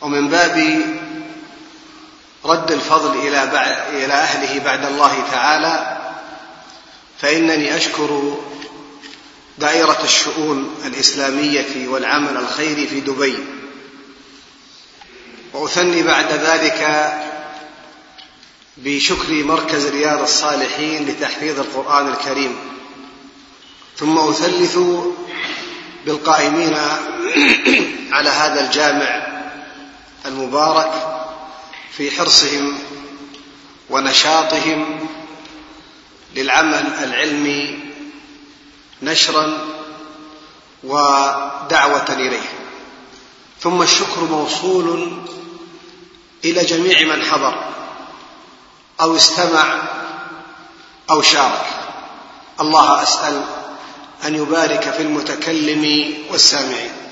ومن باب رد الفضل إلى إلى أهله بعد الله تعالى فإنني أشكر دائرة الشؤون الإسلامية والعمل الخيري في دبي. وأثني بعد ذلك بشكر مركز رياض الصالحين لتحفيظ القرآن الكريم. ثم أثلث بالقائمين على هذا الجامع المبارك في حرصهم ونشاطهم للعمل العلمي نشرا ودعوة إليه. ثم الشكر موصول إلى جميع من حضر أو استمع أو شارك. الله أسأل أن يبارك في المتكلم والسامعين.